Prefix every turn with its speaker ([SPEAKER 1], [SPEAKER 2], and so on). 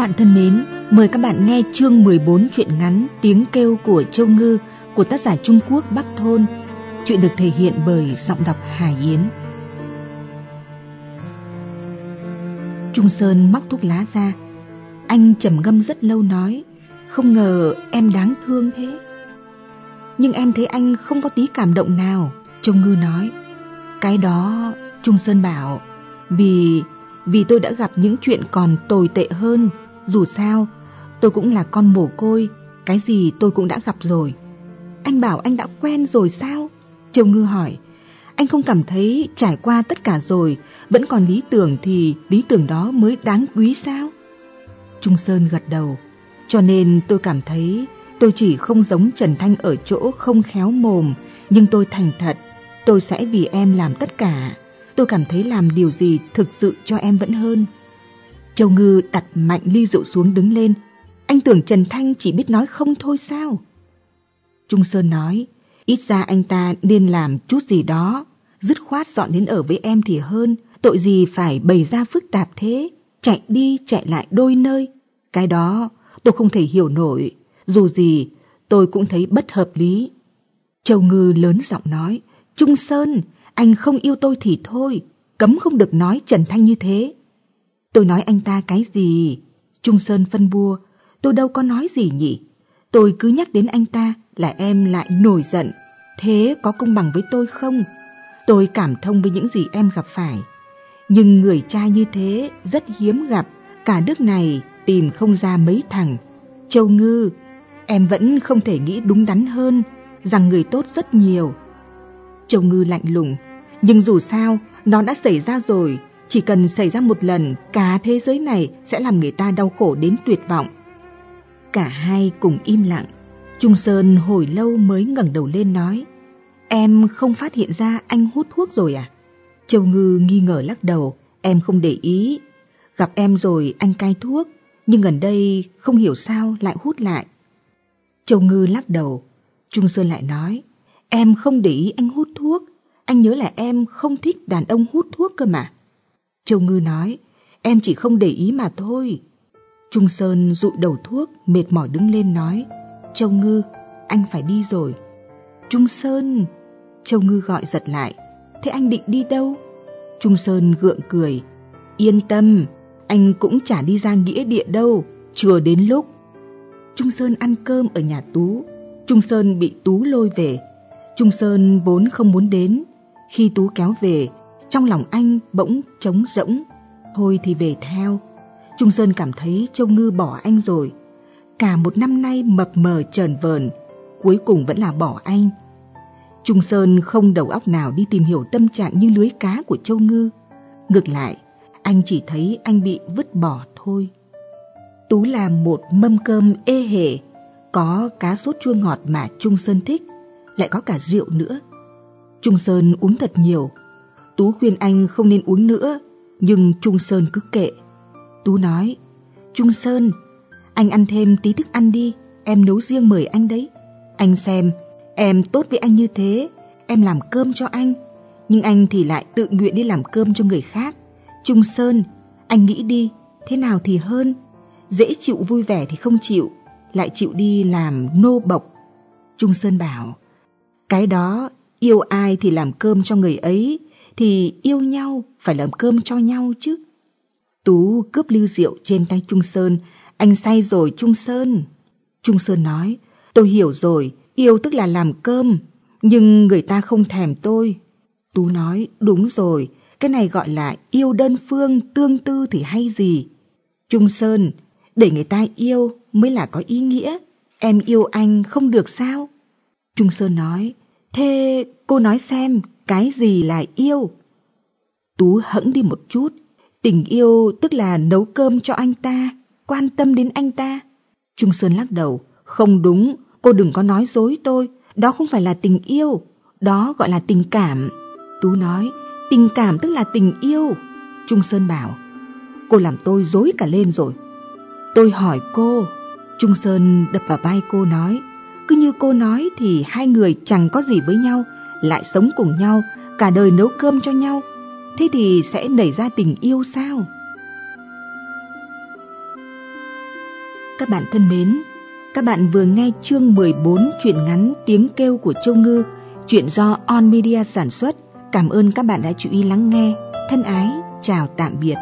[SPEAKER 1] bạn thân mến, mời các bạn nghe chương 14 truyện ngắn Tiếng kêu của Châu Ngư của tác giả Trung Quốc Bắc Thôn. Chuyện được thể hiện bởi giọng đọc Hải Yến. Trung Sơn móc thuốc lá ra. Anh trầm ngâm rất lâu nói, không ngờ em đáng thương thế. Nhưng em thấy anh không có tí cảm động nào. Châu Ngư nói, cái đó Trung Sơn bảo, vì vì tôi đã gặp những chuyện còn tồi tệ hơn. Dù sao, tôi cũng là con mồ côi, cái gì tôi cũng đã gặp rồi. Anh bảo anh đã quen rồi sao? Châu Ngư hỏi, anh không cảm thấy trải qua tất cả rồi, vẫn còn lý tưởng thì lý tưởng đó mới đáng quý sao? Trung Sơn gật đầu, cho nên tôi cảm thấy tôi chỉ không giống Trần Thanh ở chỗ không khéo mồm, nhưng tôi thành thật, tôi sẽ vì em làm tất cả. Tôi cảm thấy làm điều gì thực sự cho em vẫn hơn. Châu Ngư đặt mạnh ly rượu xuống đứng lên. Anh tưởng Trần Thanh chỉ biết nói không thôi sao? Trung Sơn nói, ít ra anh ta nên làm chút gì đó. Dứt khoát dọn đến ở với em thì hơn. Tội gì phải bày ra phức tạp thế. Chạy đi chạy lại đôi nơi. Cái đó tôi không thể hiểu nổi. Dù gì tôi cũng thấy bất hợp lý. Châu Ngư lớn giọng nói, Trung Sơn, anh không yêu tôi thì thôi, cấm không được nói Trần Thanh như thế. Tôi nói anh ta cái gì? Trung Sơn phân bua, tôi đâu có nói gì nhỉ? Tôi cứ nhắc đến anh ta là em lại nổi giận. Thế có công bằng với tôi không? Tôi cảm thông với những gì em gặp phải. Nhưng người trai như thế rất hiếm gặp, cả nước này tìm không ra mấy thằng. Châu Ngư, em vẫn không thể nghĩ đúng đắn hơn, rằng người tốt rất nhiều. Châu Ngư lạnh lùng, nhưng dù sao, nó đã xảy ra rồi, chỉ cần xảy ra một lần, cả thế giới này sẽ làm người ta đau khổ đến tuyệt vọng. Cả hai cùng im lặng. Trung Sơn hồi lâu mới ngẩng đầu lên nói, Em không phát hiện ra anh hút thuốc rồi à? Châu Ngư nghi ngờ lắc đầu, em không để ý. Gặp em rồi anh cai thuốc, nhưng gần đây không hiểu sao lại hút lại. Châu Ngư lắc đầu, Trung Sơn lại nói, em không để ý anh hút thuốc, anh nhớ là em không thích đàn ông hút thuốc cơ mà. Châu Ngư nói, em chỉ không để ý mà thôi. Trung Sơn dụi đầu thuốc, mệt mỏi đứng lên nói, Châu Ngư, anh phải đi rồi. Trung Sơn, Châu Ngư gọi giật lại, thế anh định đi đâu? Trung Sơn gượng cười, yên tâm, anh cũng chả đi ra nghĩa địa đâu, chưa đến lúc. Trung Sơn ăn cơm ở nhà Tú, Trung Sơn bị Tú lôi về. Trung Sơn vốn không muốn đến, khi Tú kéo về, trong lòng anh bỗng trống rỗng. Thôi thì về theo. Trung Sơn cảm thấy Châu Ngư bỏ anh rồi. Cả một năm nay mập mờ trờn vờn, cuối cùng vẫn là bỏ anh. Trung Sơn không đầu óc nào đi tìm hiểu tâm trạng như lưới cá của Châu Ngư. Ngược lại, anh chỉ thấy anh bị vứt bỏ thôi. Tú làm một mâm cơm ê hề, có cá sốt chua ngọt mà Trung Sơn thích, lại có cả rượu nữa. Trung Sơn uống thật nhiều. Tú khuyên anh không nên uống nữa, nhưng Trung Sơn cứ kệ. Tú nói, Trung Sơn, anh ăn thêm tí thức ăn đi, em nấu riêng mời anh đấy. Anh xem, em tốt với anh như thế, em làm cơm cho anh, nhưng anh thì lại tự nguyện đi làm cơm cho người khác. Trung Sơn, anh nghĩ đi, thế nào thì hơn? Dễ chịu vui vẻ thì không chịu, lại chịu đi làm nô bộc. Trung Sơn bảo, cái đó Yêu ai thì làm cơm cho người ấy, thì yêu nhau phải làm cơm cho nhau chứ. Tú cướp ly rượu trên tay Trung Sơn, anh say rồi Trung Sơn. Trung Sơn nói, tôi hiểu rồi, yêu tức là làm cơm, nhưng người ta không thèm tôi. Tú nói, đúng rồi, cái này gọi là yêu đơn phương, tương tư thì hay gì. Trung Sơn, để người ta yêu mới là có ý nghĩa, em yêu anh không được sao? Trung Sơn nói, Thế cô nói xem cái gì là yêu? Tú hững đi một chút. Tình yêu tức là nấu cơm cho anh ta, quan tâm đến anh ta. Trung Sơn lắc đầu. Không đúng, cô đừng có nói dối tôi. Đó không phải là tình yêu, đó gọi là tình cảm. Tú nói, tình cảm tức là tình yêu. Trung Sơn bảo, cô làm tôi dối cả lên rồi. Tôi hỏi cô, Trung Sơn đập vào vai cô nói, cứ như cô nói thì hai người chẳng có gì với nhau, lại sống cùng nhau, cả đời nấu cơm cho nhau. Thế thì sẽ nảy ra tình yêu sao? Các bạn thân mến, các bạn vừa nghe chương 14 truyện ngắn Tiếng kêu của Châu Ngư, chuyện do On Media sản xuất. Cảm ơn các bạn đã chú ý lắng nghe. Thân ái, chào tạm biệt.